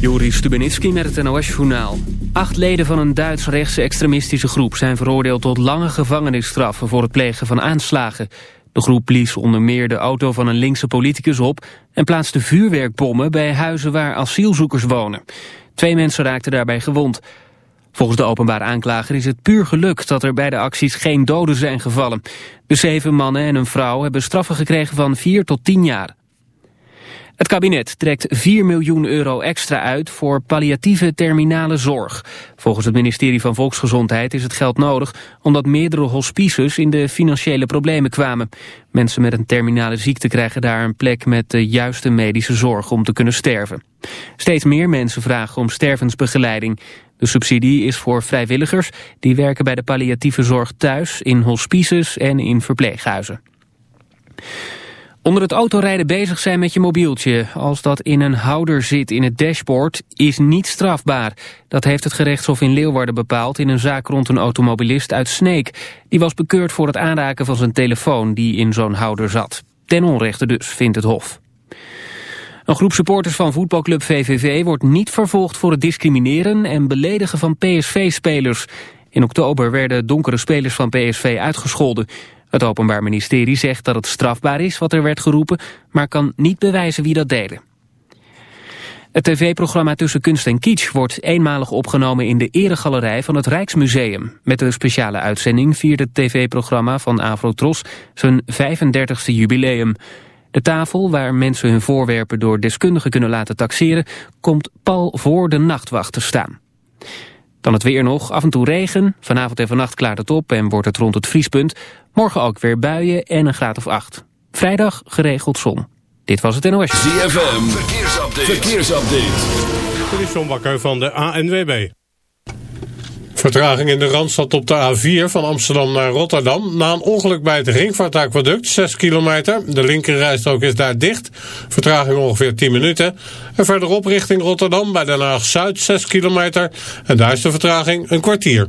Juri Stubenitski met het NOS-journaal. Acht leden van een Duits-rechtse extremistische groep... zijn veroordeeld tot lange gevangenisstraffen voor het plegen van aanslagen. De groep blies onder meer de auto van een linkse politicus op... en plaatste vuurwerkbommen bij huizen waar asielzoekers wonen. Twee mensen raakten daarbij gewond. Volgens de openbare aanklager is het puur geluk dat er bij de acties geen doden zijn gevallen. De zeven mannen en een vrouw hebben straffen gekregen van vier tot tien jaar. Het kabinet trekt 4 miljoen euro extra uit voor palliatieve terminale zorg. Volgens het ministerie van Volksgezondheid is het geld nodig omdat meerdere hospices in de financiële problemen kwamen. Mensen met een terminale ziekte krijgen daar een plek met de juiste medische zorg om te kunnen sterven. Steeds meer mensen vragen om stervensbegeleiding. De subsidie is voor vrijwilligers die werken bij de palliatieve zorg thuis, in hospices en in verpleeghuizen. Onder het autorijden bezig zijn met je mobieltje, als dat in een houder zit in het dashboard, is niet strafbaar. Dat heeft het gerechtshof in Leeuwarden bepaald in een zaak rond een automobilist uit Sneek. Die was bekeurd voor het aanraken van zijn telefoon die in zo'n houder zat. Ten onrechte dus, vindt het hof. Een groep supporters van voetbalclub VVV wordt niet vervolgd voor het discrimineren en beledigen van PSV-spelers. In oktober werden donkere spelers van PSV uitgescholden. Het Openbaar Ministerie zegt dat het strafbaar is wat er werd geroepen, maar kan niet bewijzen wie dat deden. Het tv-programma Tussen Kunst en Kitsch wordt eenmalig opgenomen in de eregalerij van het Rijksmuseum. Met de speciale uitzending viert het tv-programma van Avrotros zijn 35e jubileum. De tafel, waar mensen hun voorwerpen door deskundigen kunnen laten taxeren, komt pal voor de nachtwacht te staan. Dan het weer nog, af en toe regen. Vanavond en vannacht klaart het op en wordt het rond het vriespunt. Morgen ook weer buien en een graad of acht. Vrijdag geregeld zon. Dit was het NOS. ZFM, verkeersupdate. verkeersupdate. Dit is John Bakker van de ANWB. Vertraging in de Randstad op de A4 van Amsterdam naar Rotterdam. Na een ongeluk bij het Ringvaartaquaduct, 6 kilometer. De linkerrijstrook is daar dicht. Vertraging ongeveer 10 minuten. En verderop richting Rotterdam bij Den Haag-Zuid, 6 kilometer. En daar is de vertraging een kwartier.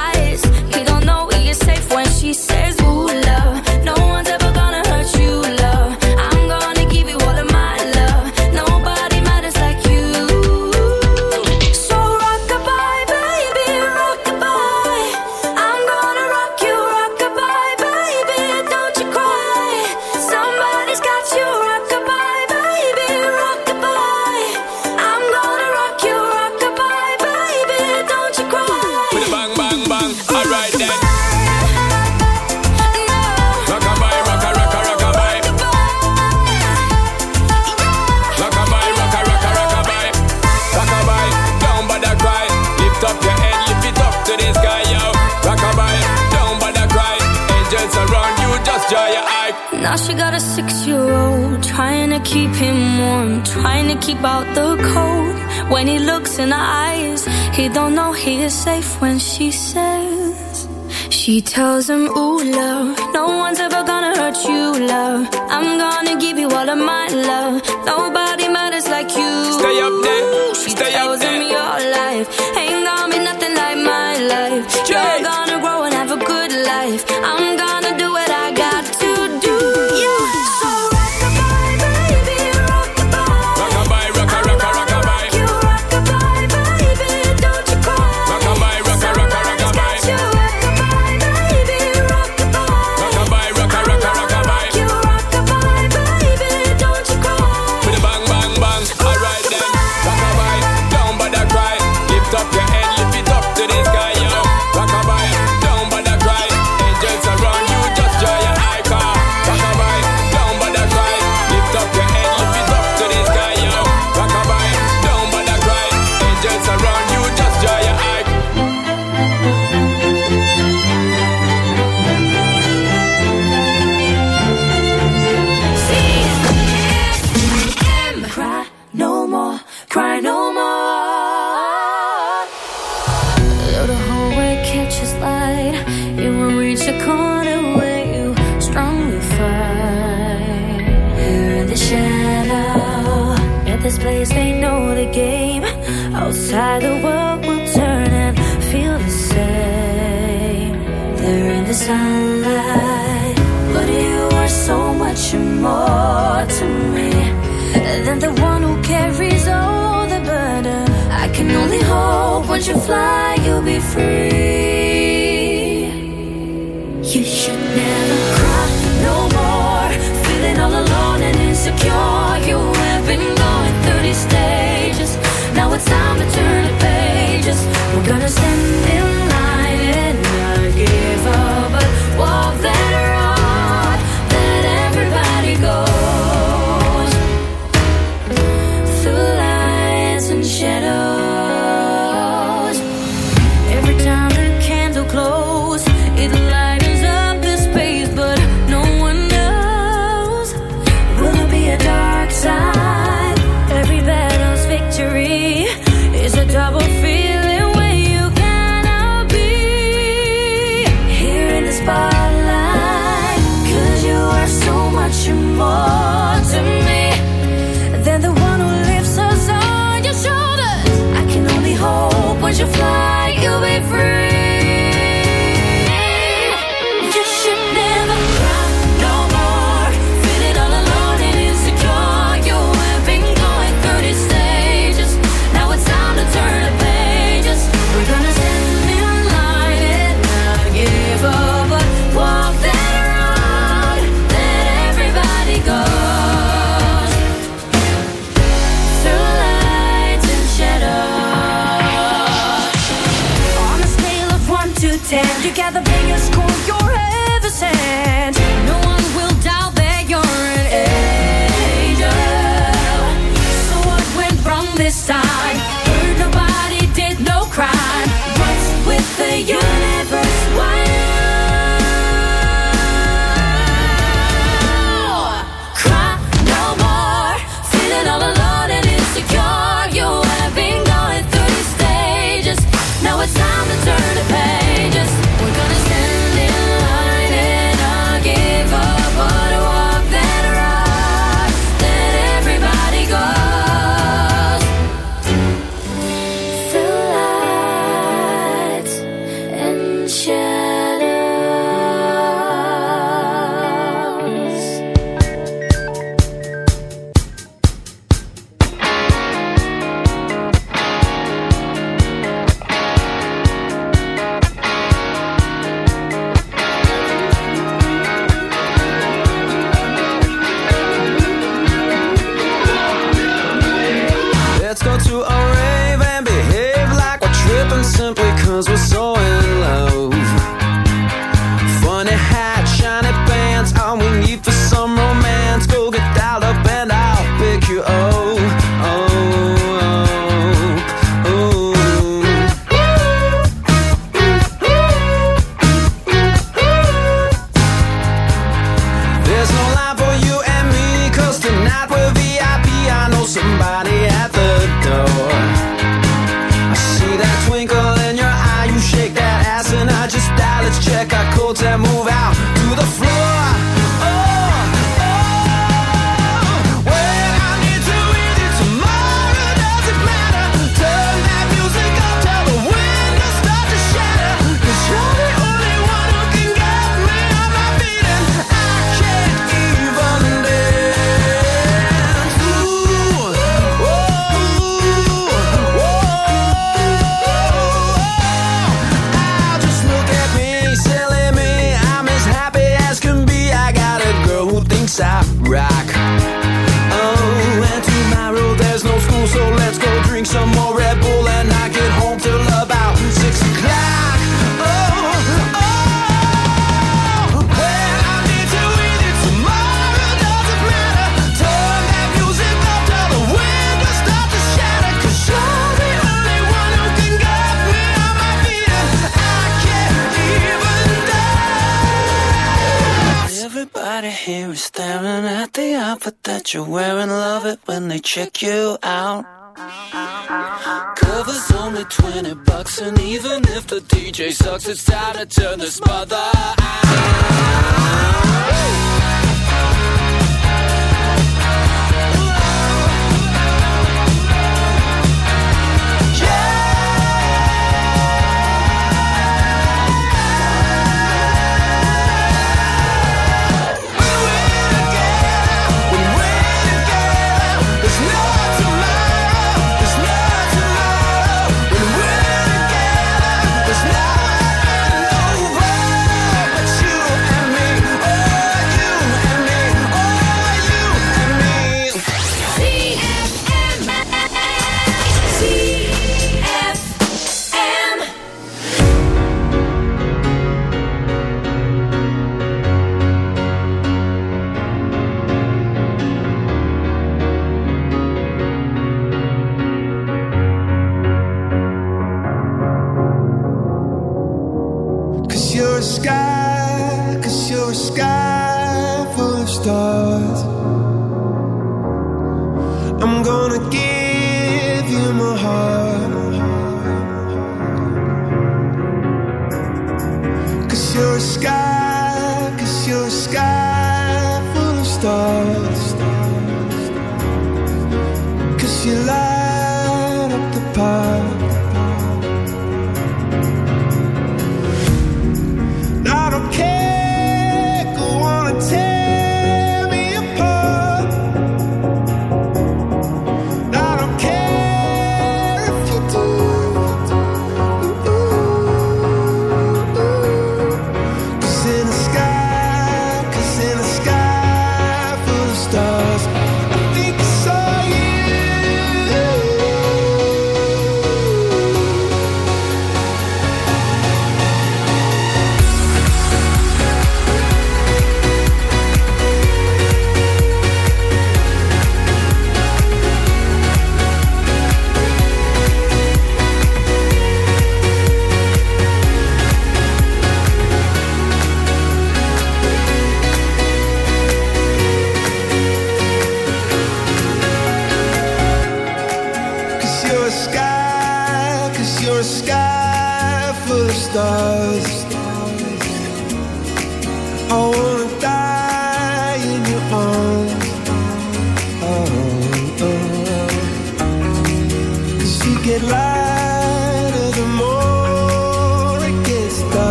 Now it's time to turn the pages.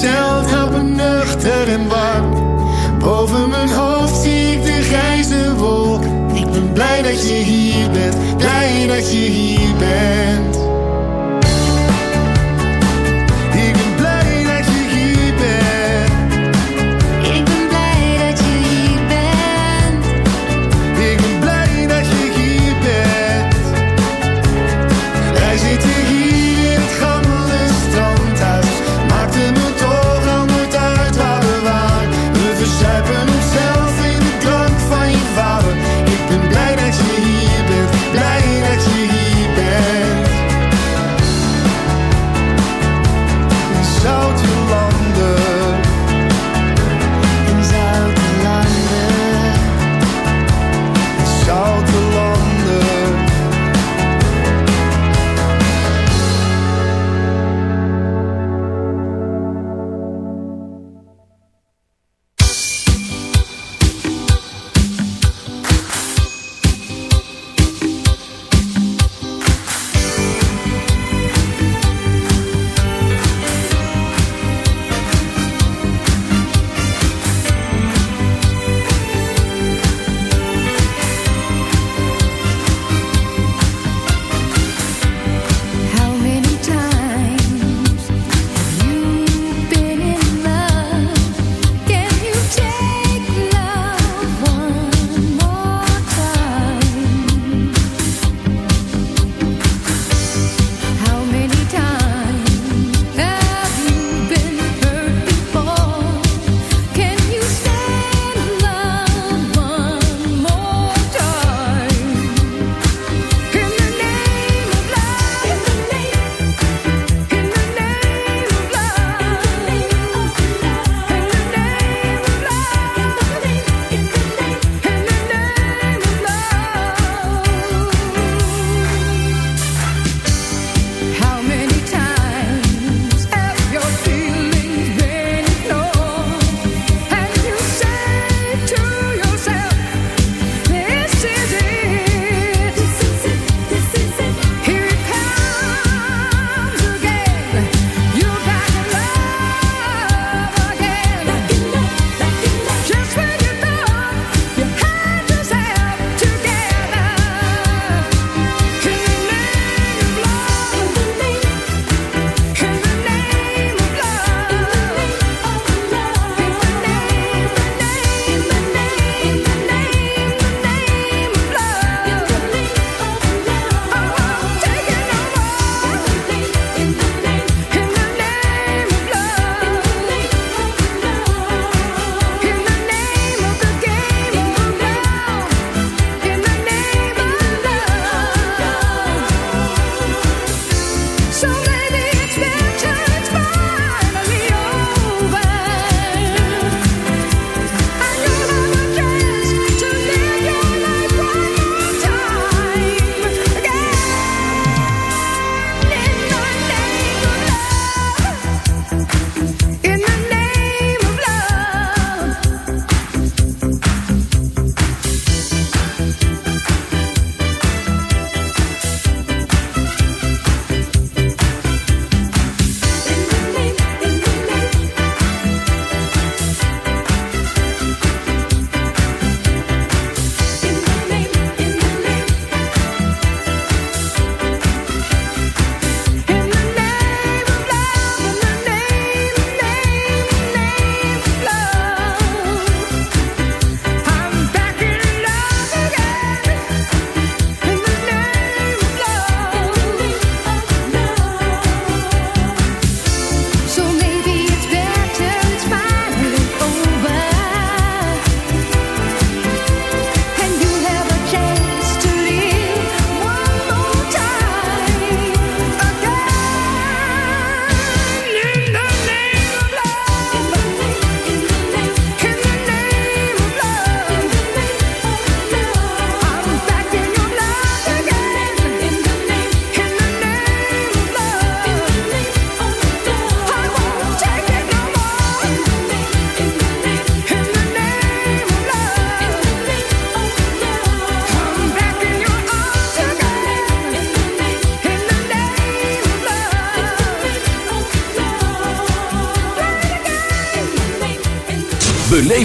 tell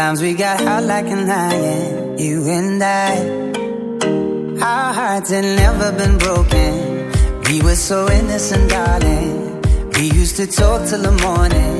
Sometimes we got hot like an iron, you and I. Our hearts had never been broken. We were so innocent, darling. We used to talk till the morning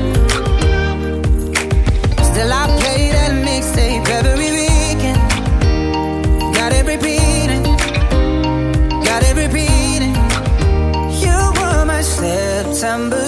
September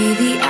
Be the